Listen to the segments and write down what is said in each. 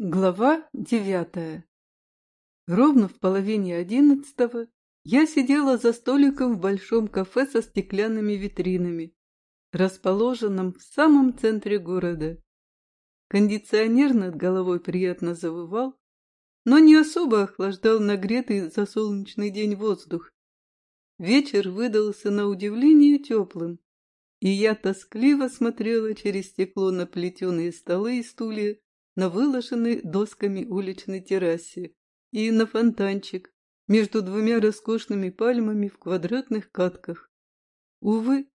Глава девятая Ровно в половине одиннадцатого я сидела за столиком в большом кафе со стеклянными витринами, расположенном в самом центре города. Кондиционер над головой приятно завывал, но не особо охлаждал нагретый за солнечный день воздух. Вечер выдался на удивление теплым, и я тоскливо смотрела через стекло на плетеные столы и стулья, на выложенной досками уличной террасе и на фонтанчик между двумя роскошными пальмами в квадратных катках. Увы,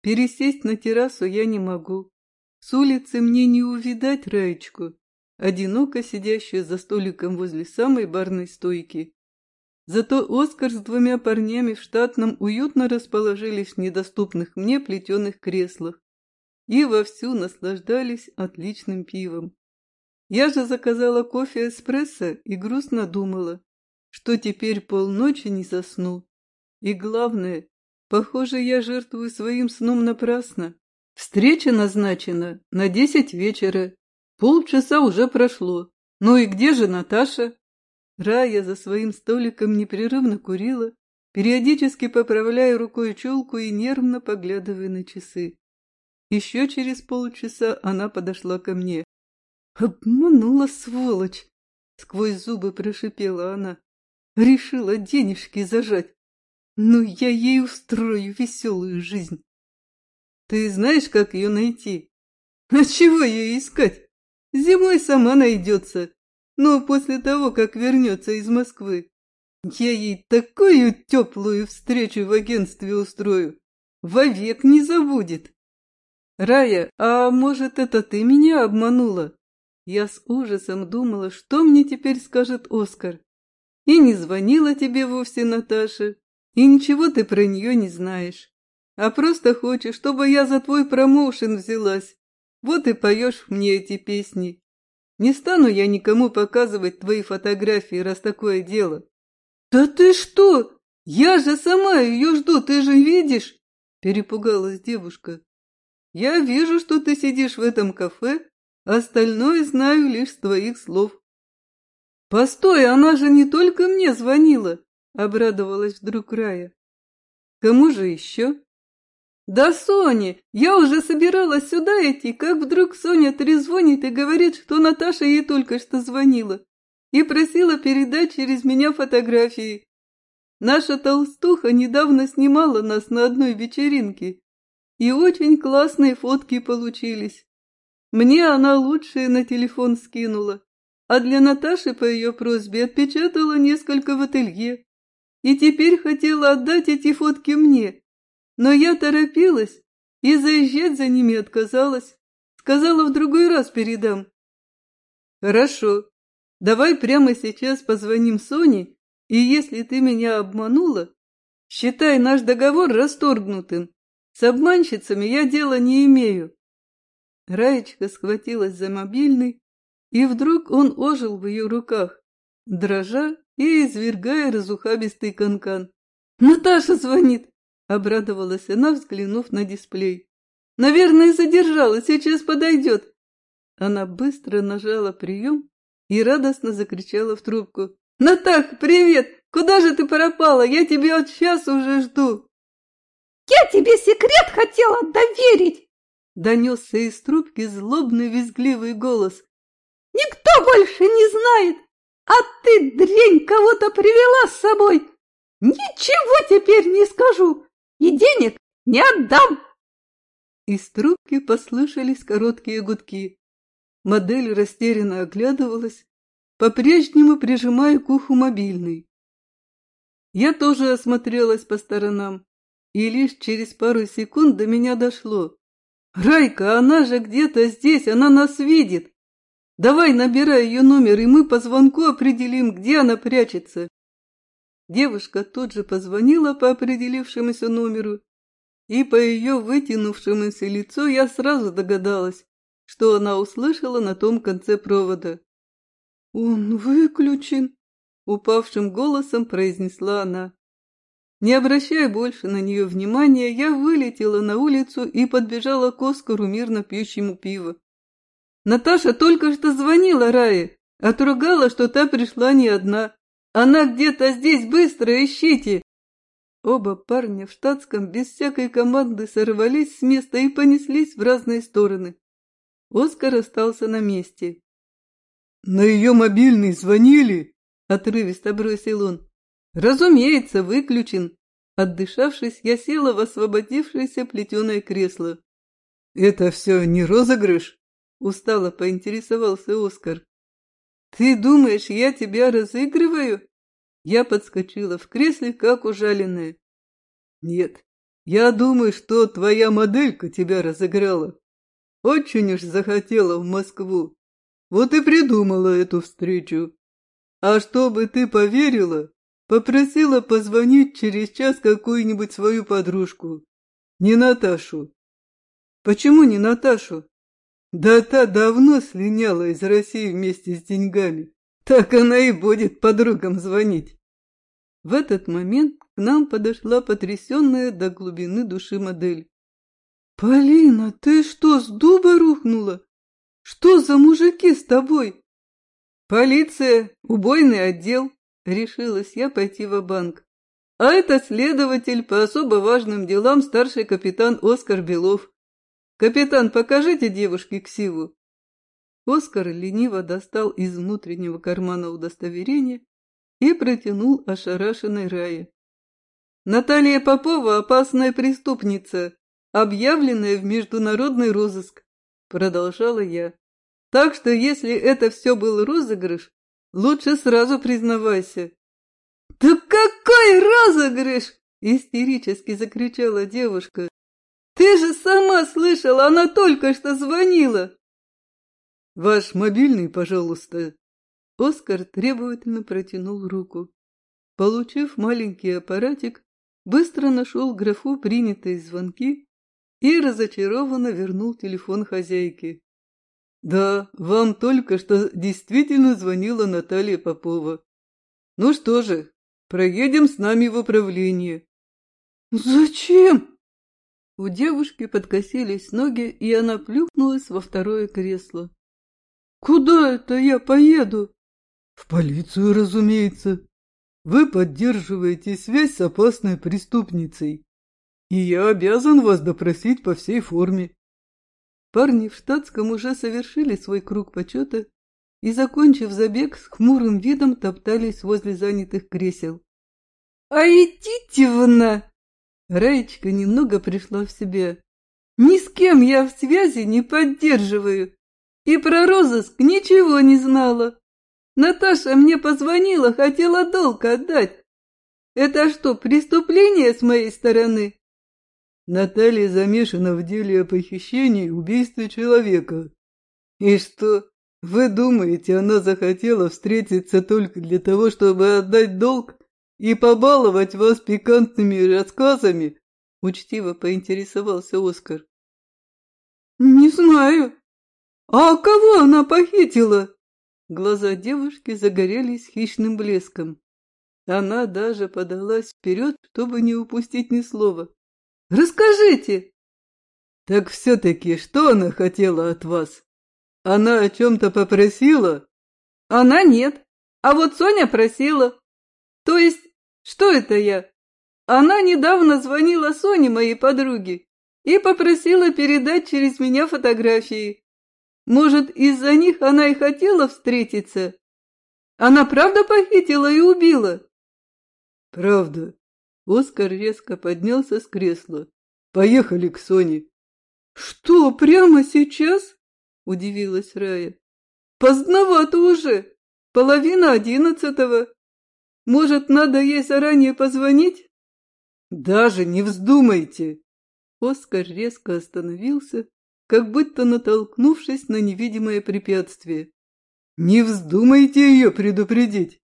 пересесть на террасу я не могу. С улицы мне не увидать Раечку, одиноко сидящую за столиком возле самой барной стойки. Зато Оскар с двумя парнями в штатном уютно расположились в недоступных мне плетеных креслах и вовсю наслаждались отличным пивом. Я же заказала кофе эспрессо и грустно думала, что теперь полночи не засну. И главное, похоже, я жертвую своим сном напрасно. Встреча назначена на десять вечера. Полчаса уже прошло. Ну и где же Наташа? Рая за своим столиком непрерывно курила, периодически поправляя рукой челку и нервно поглядывая на часы. Еще через полчаса она подошла ко мне. «Обманула, сволочь!» — сквозь зубы прошипела она. «Решила денежки зажать. Ну, я ей устрою веселую жизнь. Ты знаешь, как ее найти? А чего ее искать? Зимой сама найдется, но после того, как вернется из Москвы. Я ей такую теплую встречу в агентстве устрою, вовек не забудет. Рая, а может, это ты меня обманула? Я с ужасом думала, что мне теперь скажет Оскар. И не звонила тебе вовсе Наташа, и ничего ты про нее не знаешь. А просто хочешь, чтобы я за твой промоушен взялась. Вот и поешь мне эти песни. Не стану я никому показывать твои фотографии, раз такое дело. Да ты что? Я же сама ее жду, ты же видишь? Перепугалась девушка. Я вижу, что ты сидишь в этом кафе Остальное знаю лишь с твоих слов. Постой, она же не только мне звонила, обрадовалась вдруг Рая. Кому же еще? Да Соне, я уже собиралась сюда идти, как вдруг Соня трезвонит и говорит, что Наташа ей только что звонила и просила передать через меня фотографии. Наша толстуха недавно снимала нас на одной вечеринке, и очень классные фотки получились. Мне она лучшие на телефон скинула, а для Наташи по ее просьбе отпечатала несколько в ателье. И теперь хотела отдать эти фотки мне, но я торопилась и заезжать за ними отказалась. Сказала, в другой раз передам. Хорошо, давай прямо сейчас позвоним Соне, и если ты меня обманула, считай наш договор расторгнутым. С обманщицами я дела не имею. Раечка схватилась за мобильный, и вдруг он ожил в ее руках, дрожа и извергая разухабистый канкан. «Наташа звонит!» — обрадовалась она, взглянув на дисплей. «Наверное, задержалась, сейчас подойдет!» Она быстро нажала прием и радостно закричала в трубку. «Натах, привет! Куда же ты пропала? Я тебя от часа уже жду!» «Я тебе секрет хотела доверить!» Донесся из трубки злобный визгливый голос. «Никто больше не знает, а ты, дрень, кого-то привела с собой! Ничего теперь не скажу и денег не отдам!» Из трубки послышались короткие гудки. Модель растерянно оглядывалась, по-прежнему прижимая к уху мобильный. Я тоже осмотрелась по сторонам, и лишь через пару секунд до меня дошло. «Райка, она же где-то здесь, она нас видит. Давай набирай ее номер, и мы по звонку определим, где она прячется». Девушка тут же позвонила по определившемуся номеру, и по ее вытянувшемуся лицу я сразу догадалась, что она услышала на том конце провода. «Он выключен», — упавшим голосом произнесла она. Не обращая больше на нее внимания, я вылетела на улицу и подбежала к Оскару, мирно пьющему пиво. Наташа только что звонила Рае. Отругала, что та пришла не одна. Она где-то здесь, быстро ищите!» Оба парня в штатском без всякой команды сорвались с места и понеслись в разные стороны. Оскар остался на месте. «На ее мобильный звонили?» — отрывисто бросил он. «Разумеется, выключен». Отдышавшись, я села в освободившееся плетеное кресло. «Это все не розыгрыш?» — устало поинтересовался Оскар. «Ты думаешь, я тебя разыгрываю?» Я подскочила в кресле, как ужаленная. «Нет, я думаю, что твоя моделька тебя разыграла. Очень уж захотела в Москву. Вот и придумала эту встречу. А чтобы ты поверила, попросила позвонить через час какую-нибудь свою подружку. Не Наташу. Почему не Наташу? Да та давно слиняла из России вместе с деньгами. Так она и будет подругам звонить. В этот момент к нам подошла потрясенная до глубины души модель. «Полина, ты что, с дуба рухнула? Что за мужики с тобой?» «Полиция, убойный отдел», — решилась я пойти в банк А это следователь по особо важным делам старший капитан Оскар Белов. «Капитан, покажите девушке ксиву». Оскар лениво достал из внутреннего кармана удостоверение и протянул ошарашенной Рае. «Наталья Попова – опасная преступница, объявленная в международный розыск», – продолжала я. «Так что, если это все был розыгрыш, лучше сразу признавайся». «Да какой розыгрыш!» – истерически закричала девушка. «Ты же сама слышала, она только что звонила!» «Ваш мобильный, пожалуйста», Оскар требовательно протянул руку. Получив маленький аппаратик, быстро нашел графу принятые звонки и разочарованно вернул телефон хозяйке. «Да, вам только что действительно звонила Наталья Попова. Ну что же, проедем с нами в управление». «Зачем?» У девушки подкосились ноги, и она плюхнулась во второе кресло. «Куда это я поеду?» В полицию, разумеется. Вы поддерживаете связь с опасной преступницей, и я обязан вас допросить по всей форме. Парни в штатском уже совершили свой круг почета и, закончив забег, с хмурым видом топтались возле занятых кресел. — А идите вы! Раечка немного пришла в себя. Ни с кем я в связи не поддерживаю и про розыск ничего не знала. Наташа мне позвонила, хотела долг отдать. Это что, преступление с моей стороны? Наталья замешана в деле о похищении и убийстве человека. И что, вы думаете, она захотела встретиться только для того, чтобы отдать долг и побаловать вас пикантными рассказами? Учтиво поинтересовался Оскар. Не знаю. А кого она похитила? Глаза девушки загорелись хищным блеском. Она даже подалась вперед, чтобы не упустить ни слова. «Расскажите!» «Так все-таки что она хотела от вас? Она о чем-то попросила?» «Она нет, а вот Соня просила. То есть, что это я? Она недавно звонила Соне, моей подруге, и попросила передать через меня фотографии. Может, из-за них она и хотела встретиться? Она правда похитила и убила? Правда. Оскар резко поднялся с кресла. Поехали к Соне. Что, прямо сейчас? Удивилась Рая. Поздновато уже. Половина одиннадцатого. Может, надо ей заранее позвонить? Даже не вздумайте. Оскар резко остановился как будто натолкнувшись на невидимое препятствие. «Не вздумайте ее предупредить!»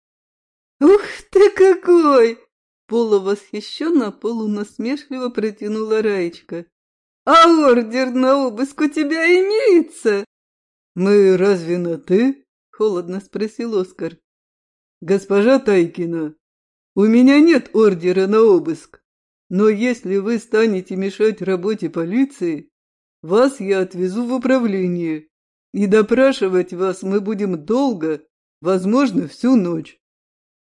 «Ух ты какой!» Полувосхищенно, полунасмешливо протянула Раечка. «А ордер на обыск у тебя имеется?» «Мы разве на «ты»?» — холодно спросил Оскар. «Госпожа Тайкина, у меня нет ордера на обыск, но если вы станете мешать работе полиции, вас я отвезу в управление, и допрашивать вас мы будем долго Возможно, всю ночь.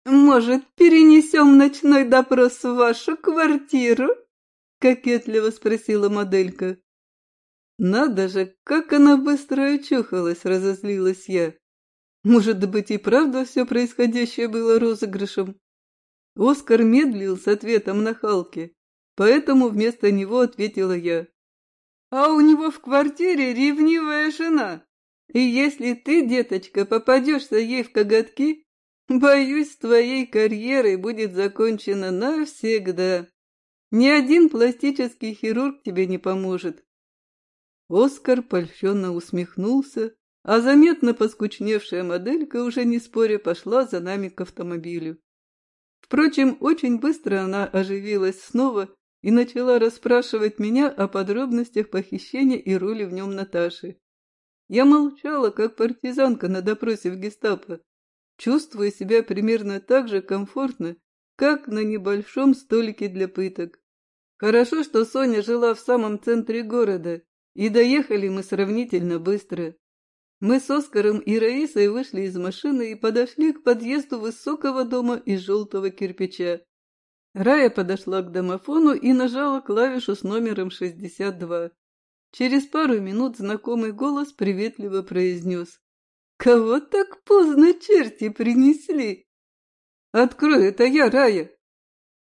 «Может, перенесем ночной допрос в вашу квартиру?» — кокетливо спросила моделька. «Надо же, как она быстро очухалась!» — разозлилась я. «Может быть, и правда все происходящее было розыгрышем?» Оскар медлил с ответом на Халке, поэтому вместо него ответила я. «А у него в квартире ревнивая жена, и если ты, деточка, попадешься ей в коготки, боюсь, твоей карьерой будет закончена навсегда. Ни один пластический хирург тебе не поможет». Оскар польщенно усмехнулся, а заметно поскучневшая моделька, уже не споря, пошла за нами к автомобилю. Впрочем, очень быстро она оживилась снова и начала расспрашивать меня о подробностях похищения и роли в нем Наташи. Я молчала, как партизанка на допросе в гестапо, чувствуя себя примерно так же комфортно, как на небольшом столике для пыток. Хорошо, что Соня жила в самом центре города, и доехали мы сравнительно быстро. Мы с Оскаром и Раисой вышли из машины и подошли к подъезду высокого дома из желтого кирпича. Рая подошла к домофону и нажала клавишу с номером 62. Через пару минут знакомый голос приветливо произнес. «Кого так поздно черти принесли?» «Открой, это я, Рая!»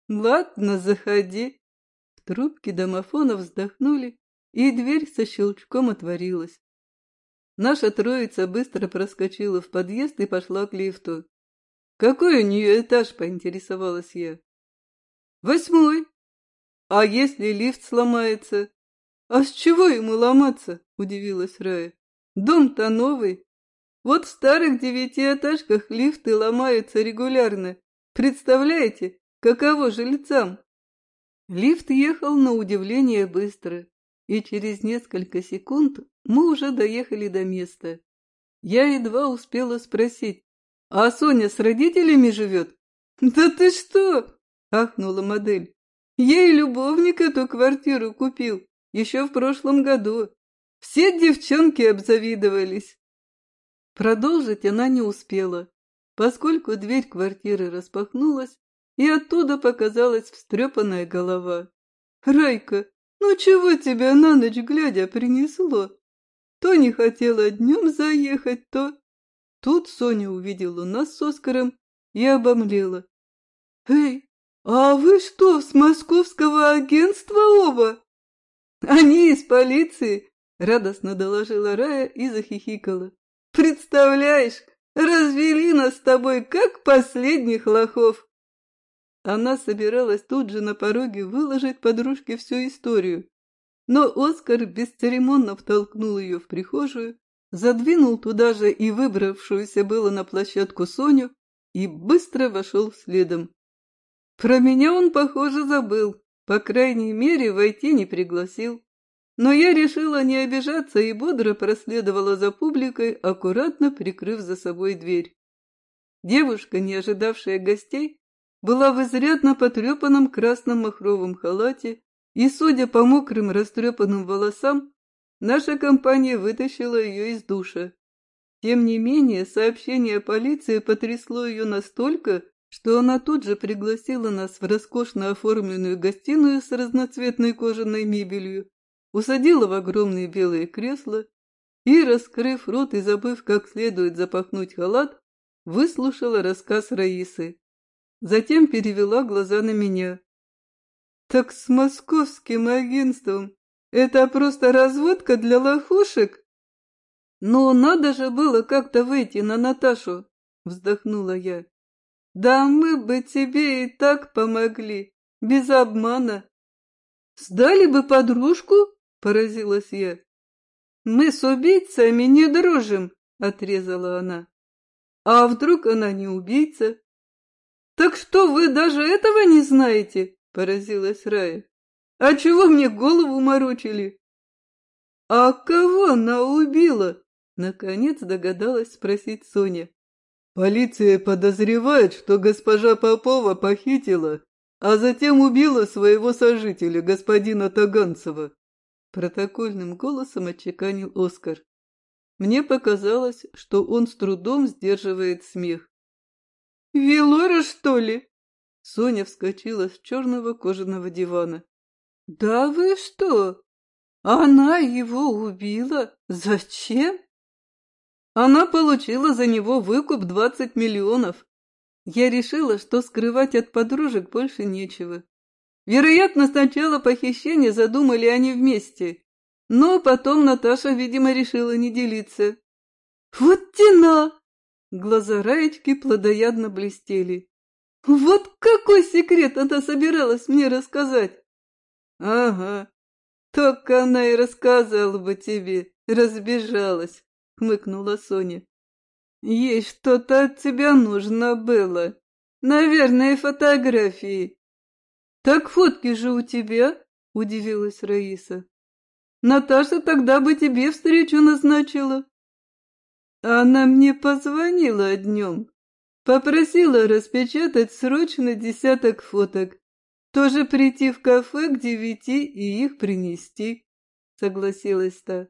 «Ладно, заходи». В трубке домофона вздохнули, и дверь со щелчком отворилась. Наша троица быстро проскочила в подъезд и пошла к лифту. «Какой у нее этаж?» — поинтересовалась я. «Восьмой. А если лифт сломается?» «А с чего ему ломаться?» — удивилась Рая. «Дом-то новый. Вот в старых девятиэтажках лифты ломаются регулярно. Представляете, каково жильцам?» Лифт ехал на удивление быстро и через несколько секунд мы уже доехали до места. Я едва успела спросить, а Соня с родителями живет? Да ты что? ахнула модель. Ей любовник эту квартиру купил еще в прошлом году. Все девчонки обзавидовались. Продолжить она не успела, поскольку дверь квартиры распахнулась, и оттуда показалась встрепанная голова. «Райка, ну чего тебя на ночь глядя принесло? То не хотела днем заехать, то... Тут Соня увидела нас с Оскаром и обомлела. «Эй, а вы что, с московского агентства оба?» «Они из полиции», — радостно доложила Рая и захихикала. «Представляешь, развели нас с тобой, как последних лохов!» Она собиралась тут же на пороге выложить подружке всю историю. Но Оскар бесцеремонно втолкнул ее в прихожую, задвинул туда же и выбравшуюся было на площадку Соню и быстро вошел следом. Про меня он, похоже, забыл, по крайней мере, войти не пригласил. Но я решила не обижаться и бодро проследовала за публикой, аккуратно прикрыв за собой дверь. Девушка, не ожидавшая гостей, была в изрядно потрепанном красном махровом халате, и, судя по мокрым растрепанным волосам, наша компания вытащила ее из душа. Тем не менее, сообщение полиции потрясло ее настолько, что она тут же пригласила нас в роскошно оформленную гостиную с разноцветной кожаной мебелью, усадила в огромные белые кресла и, раскрыв рот и забыв как следует запахнуть халат, выслушала рассказ Раисы. Затем перевела глаза на меня. «Так с московским агентством это просто разводка для лохушек?» «Но надо же было как-то выйти на Наташу», — вздохнула я. «Да мы бы тебе и так помогли, без обмана». «Сдали бы подружку?» — поразилась я. «Мы с убийцами не дружим», — отрезала она. «А вдруг она не убийца?» «Так что вы даже этого не знаете?» – поразилась Рая. «А чего мне голову морочили?» «А кого она убила?» – наконец догадалась спросить Соня. «Полиция подозревает, что госпожа Попова похитила, а затем убила своего сожителя, господина Таганцева», – протокольным голосом отчеканил Оскар. Мне показалось, что он с трудом сдерживает смех. «Велора, что ли?» Соня вскочила с черного кожаного дивана. «Да вы что? Она его убила? Зачем?» Она получила за него выкуп двадцать миллионов. Я решила, что скрывать от подружек больше нечего. Вероятно, сначала похищение задумали они вместе, но потом Наташа, видимо, решила не делиться. «Вот тена!» Глаза Раечки плодоядно блестели. «Вот какой секрет она собиралась мне рассказать!» «Ага, только она и рассказала бы тебе, разбежалась», — хмыкнула Соня. «Ей что-то от тебя нужно было. Наверное, фотографии». «Так фотки же у тебя?» — удивилась Раиса. Наташа тогда бы тебе встречу назначила. Она мне позвонила днем, попросила распечатать срочно десяток фоток, тоже прийти в кафе к девяти и их принести, согласилась та.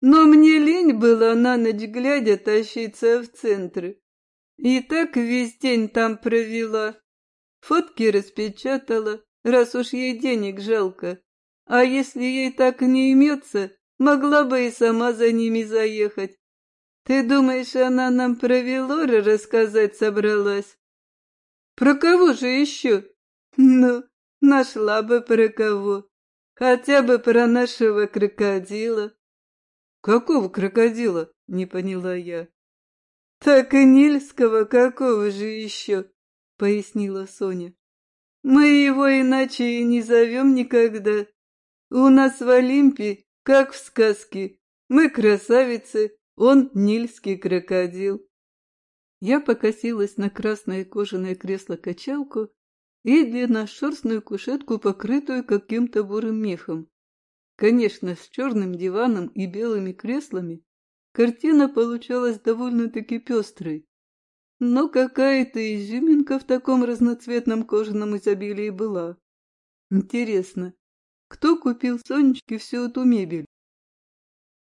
Но мне лень было на ночь глядя тащиться в центр. И так весь день там провела. Фотки распечатала, раз уж ей денег жалко. А если ей так не имется, могла бы и сама за ними заехать. Ты думаешь, она нам про Велора рассказать собралась? Про кого же еще? Ну, нашла бы про кого. Хотя бы про нашего крокодила. Какого крокодила? Не поняла я. Так и Нильского какого же еще? Пояснила Соня. Мы его иначе и не зовем никогда. У нас в Олимпе, как в сказке, мы красавицы, он нильский крокодил. Я покосилась на красное кожаное кресло-качалку и длинношерстную кушетку, покрытую каким-то бурым мехом. Конечно, с черным диваном и белыми креслами картина получалась довольно-таки пестрой. Но какая-то изюминка в таком разноцветном кожаном изобилии была. Интересно, кто купил Сонечке всю эту мебель.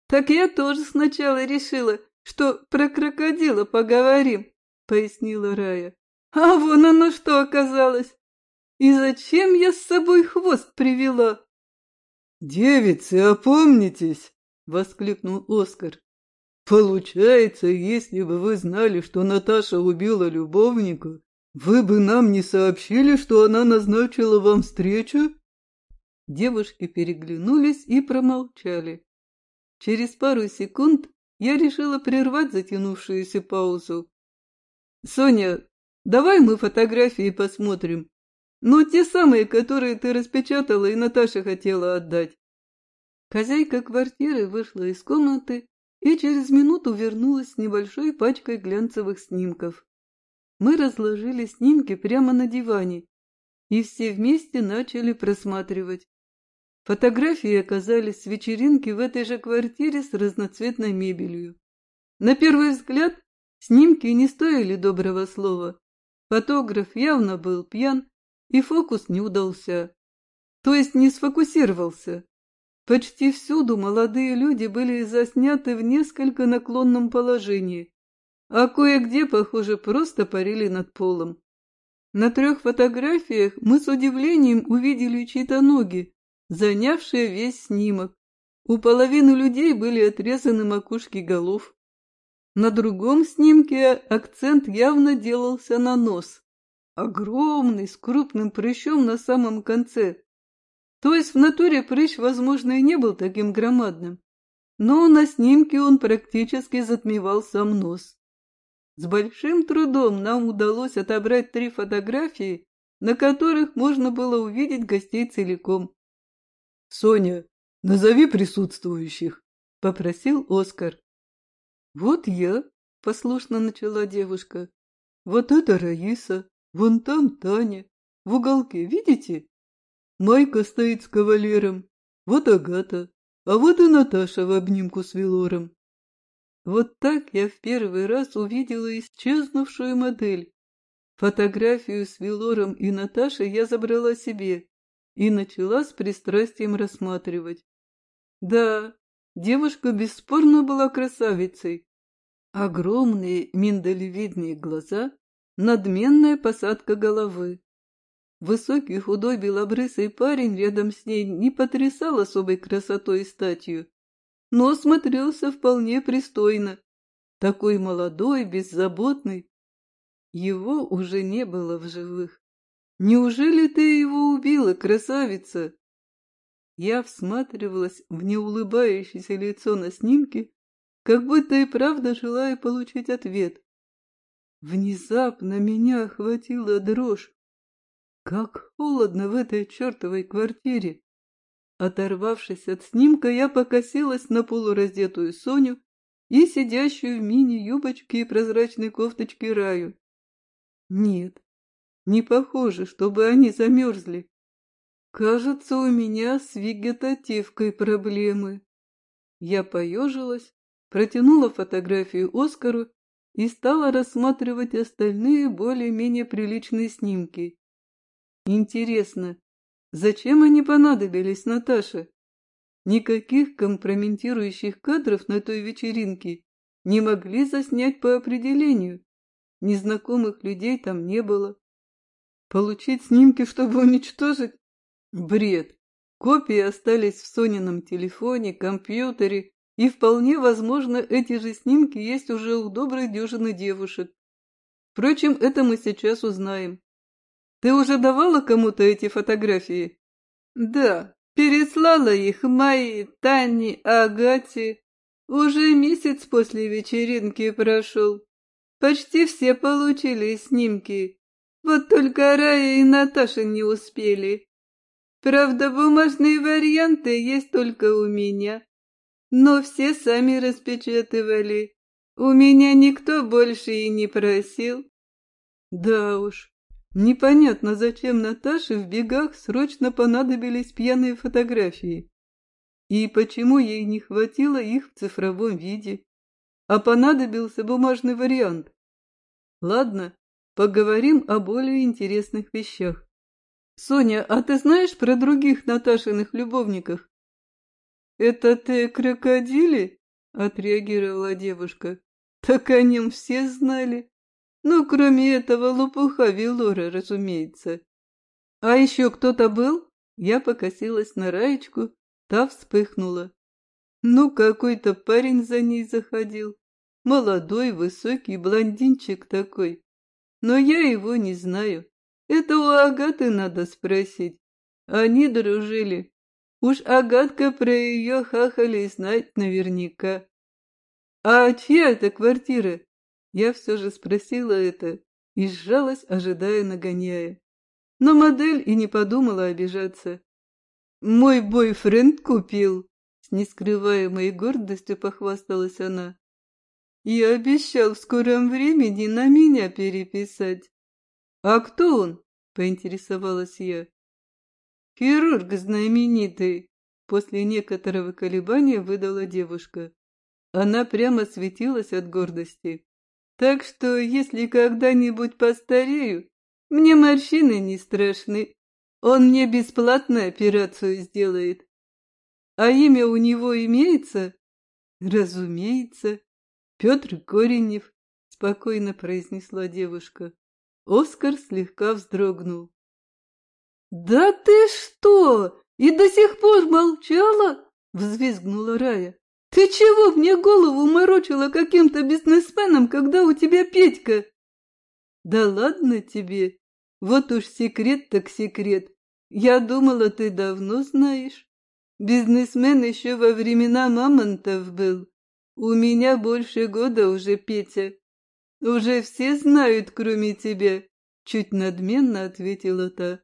«Так я тоже сначала решила, что про крокодила поговорим», — пояснила Рая. «А вон оно что оказалось! И зачем я с собой хвост привела?» «Девицы, опомнитесь!» — воскликнул Оскар. «Получается, если бы вы знали, что Наташа убила любовника, вы бы нам не сообщили, что она назначила вам встречу?» Девушки переглянулись и промолчали. Через пару секунд я решила прервать затянувшуюся паузу. «Соня, давай мы фотографии посмотрим. Ну, те самые, которые ты распечатала и Наташа хотела отдать». Хозяйка квартиры вышла из комнаты и через минуту вернулась с небольшой пачкой глянцевых снимков. Мы разложили снимки прямо на диване и все вместе начали просматривать. Фотографии оказались с вечеринки в этой же квартире с разноцветной мебелью. На первый взгляд снимки не стоили доброго слова. Фотограф явно был пьян, и фокус не удался. То есть не сфокусировался. Почти всюду молодые люди были засняты в несколько наклонном положении, а кое-где, похоже, просто парили над полом. На трех фотографиях мы с удивлением увидели чьи-то ноги, занявшая весь снимок. У половины людей были отрезаны макушки голов. На другом снимке акцент явно делался на нос. Огромный, с крупным прыщом на самом конце. То есть в натуре прыщ, возможно, и не был таким громадным. Но на снимке он практически затмевал сам нос. С большим трудом нам удалось отобрать три фотографии, на которых можно было увидеть гостей целиком. — Соня, назови присутствующих, — попросил Оскар. — Вот я, — послушно начала девушка. — Вот это Раиса, вон там Таня. В уголке, видите? Майка стоит с кавалером, вот Агата, а вот и Наташа в обнимку с Велором. Вот так я в первый раз увидела исчезнувшую модель. Фотографию с Велором и Наташей я забрала себе, и начала с пристрастием рассматривать. Да, Девушка бесспорно была красавицей. Огромные миндалевидные глаза, надменная посадка головы. Высокий худой белобрысый парень рядом с ней не потрясал особой красотой и статью, но смотрелся вполне пристойно. Такой молодой, беззаботный. Его уже не было в живых. Неужели ты его убила, красавица? Я всматривалась в неулыбающееся лицо на снимке, как будто и правда желая получить ответ. Внезапно меня охватила дрожь. Как холодно в этой чертовой квартире! Оторвавшись от снимка, я покосилась на полураздетую Соню и сидящую в мини-юбочке и прозрачной кофточке Раю. Нет, не похоже, чтобы они замерзли. Кажется, у меня с вегетативкой проблемы. Я поежилась, протянула фотографию Оскару и стала рассматривать остальные более-менее приличные снимки. Интересно, зачем они понадобились Наташе? Никаких компрометирующих кадров на той вечеринке не могли заснять по определению. Незнакомых людей там не было. Получить снимки, чтобы уничтожить? Бред. Копии остались в Сонином телефоне, компьютере, и вполне возможно, эти же снимки есть уже у доброй дюжины девушек. Впрочем, это мы сейчас узнаем. Ты уже давала кому-то эти фотографии? Да, переслала их Майе, Тане, Агате. Уже месяц после вечеринки прошел. Почти все получили снимки. Вот только Рая и Наташа не успели. Правда, бумажные варианты есть только у меня. Но все сами распечатывали. У меня никто больше и не просил. Да уж, Непонятно, зачем Наташе в бегах срочно понадобились пьяные фотографии. И почему ей не хватило их в цифровом виде, а понадобился бумажный вариант. Ладно, поговорим о более интересных вещах. Соня, а ты знаешь про других Наташиных любовников? Это ты крокодили? Отреагировала девушка. Так о нем все знали. Ну, кроме этого лопуха Вилора, разумеется. А еще кто-то был? Я покосилась на Раечку, та вспыхнула. Ну, какой-то парень за ней заходил. Молодой, высокий, блондинчик такой. Но я его не знаю. Это у Агаты надо спросить. Они дружили. Уж Агатка про ее хахали знать наверняка. А чья это квартира? Я все же спросила это и сжалась, ожидая нагоняя. Но модель и не подумала обижаться. «Мой бойфренд купил!» С нескрываемой гордостью похвасталась она. «И обещал в скором времени на меня переписать». «А кто он?» — поинтересовалась я. «Хирург знаменитый», — после некоторого колебания выдала девушка. Она прямо светилась от гордости. Так что, если когда-нибудь постарею, мне морщины не страшны. Он мне бесплатно операцию сделает. А имя у него имеется? Разумеется. Петр Коренев, спокойно произнесла девушка. Оскар слегка вздрогнул. «Да ты что? И до сих пор молчала?» — взвизгнула Рая. Ты чего мне голову морочила каким-то бизнесменом, когда у тебя Петька? Да ладно тебе. Вот уж секрет так секрет. Я думала, ты давно знаешь. Бизнесмен еще во времена мамонтов был. У меня больше года уже, Петя. Уже все знают, кроме тебя, чуть надменно ответила та.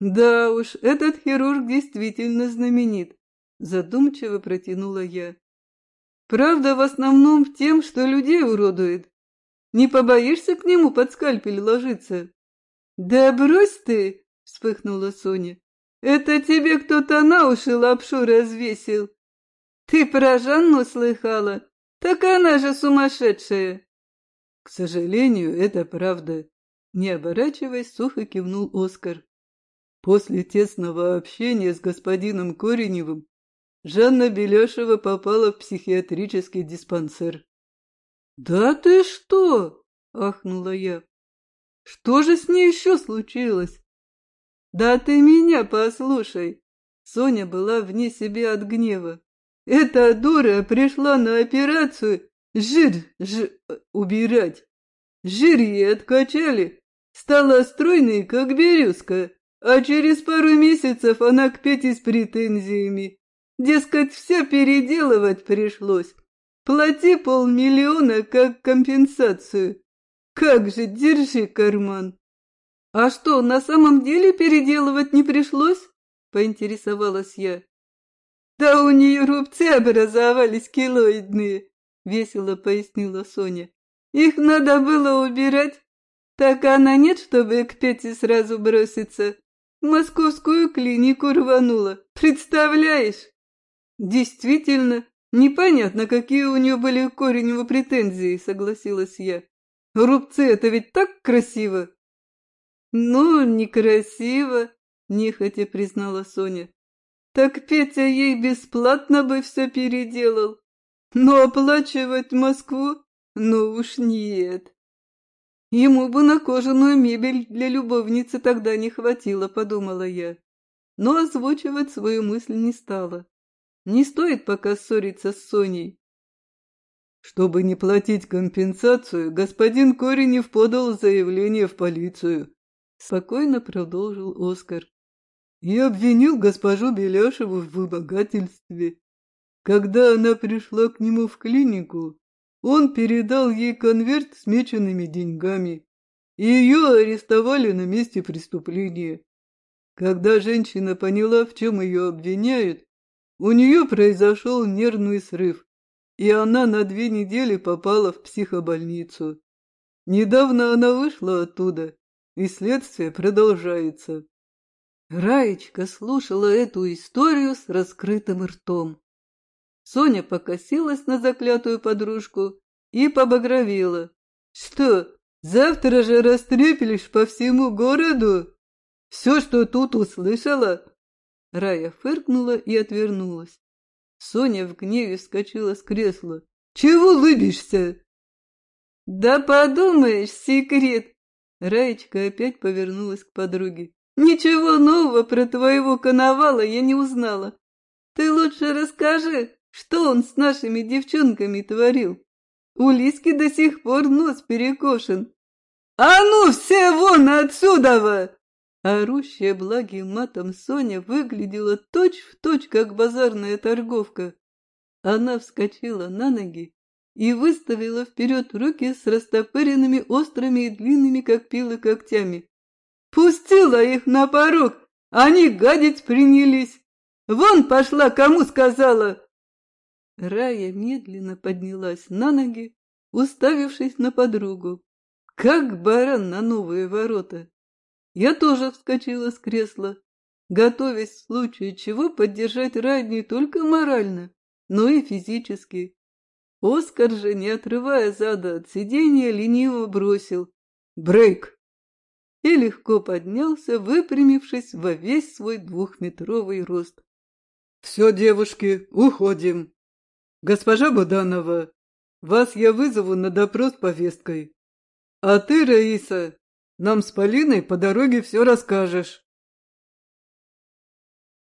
Да уж, этот хирург действительно знаменит задумчиво протянула я. Правда, в основном тем, что людей уродует. Не побоишься к нему под скальпель ложиться? Да брось ты, вспыхнула Соня. Это тебе кто-то на уши лапшу развесил. Ты про Жанну слыхала? Так она же сумасшедшая. К сожалению, это правда. Не оборачиваясь, сухо кивнул Оскар. После тесного общения с господином Кореневым Жанна Беляшева попала в психиатрический диспансер. «Да ты что?» — ахнула я. «Что же с ней еще случилось?» «Да ты меня послушай!» Соня была вне себя от гнева. «Эта дура пришла на операцию жир ж... убирать. Жир ей откачали, стала стройной, как березка, а через пару месяцев она к Пете с претензиями. Дескать, все переделывать пришлось. Плати полмиллиона как компенсацию. Как же, держи карман. А что, на самом деле переделывать не пришлось? Поинтересовалась я. Да у нее рубцы образовались килоидные, весело пояснила Соня. Их надо было убирать. Так она нет, чтобы к Пете сразу броситься. московскую клинику рванула. Представляешь? Действительно, непонятно, какие у нее были кореневые претензии, согласилась я. Рубцы это ведь так красиво. Ну, некрасиво, нехотя признала Соня. Так Петя ей бесплатно бы все переделал. Но оплачивать Москву? Ну уж нет. Ему бы на кожаную мебель для любовницы тогда не хватило, подумала я. Но озвучивать свою мысль не стала. Не стоит пока ссориться с Соней. Чтобы не платить компенсацию, господин Коренев подал заявление в полицию. Спокойно продолжил Оскар. И обвинил госпожу Беляшеву в вымогательстве. Когда она пришла к нему в клинику, он передал ей конверт с меченными деньгами, и ее арестовали на месте преступления. Когда женщина поняла, в чем ее обвиняют, у нее произошел нервный срыв, и она на две недели попала в психобольницу. Недавно она вышла оттуда, и следствие продолжается. Раечка слушала эту историю с раскрытым ртом. Соня покосилась на заклятую подружку и побагровела. «Что, завтра же растрепелишь по всему городу? Все, что тут услышала, Рая фыркнула и отвернулась. Соня в гневе вскочила с кресла. «Чего лыбишься?» «Да подумаешь, секрет!» Раечка опять повернулась к подруге. «Ничего нового про твоего коновала я не узнала. Ты лучше расскажи, что он с нашими девчонками творил. У Лиски до сих пор нос перекошен. А ну все вон отсюда! Орущая благим матом Соня выглядела точь-в-точь, точь, как базарная торговка. Она вскочила на ноги и выставила вперед руки с растопыренными острыми и длинными, как пилы, когтями. Пустила их на порог, они гадить принялись. Вон пошла, кому сказала. Рая медленно поднялась на ноги, уставившись на подругу, как баран на новые ворота. Я тоже вскочила с кресла, готовясь в случае чего поддержать Рай не только морально, но и физически. Оскар же, не отрывая зада от сиденья, лениво бросил «Брейк!» и легко поднялся, выпрямившись во весь свой двухметровый рост. «Все, девушки, уходим. Госпожа Буданова, вас я вызову на допрос повесткой. А ты, Раиса, нам с Полиной по дороге все расскажешь.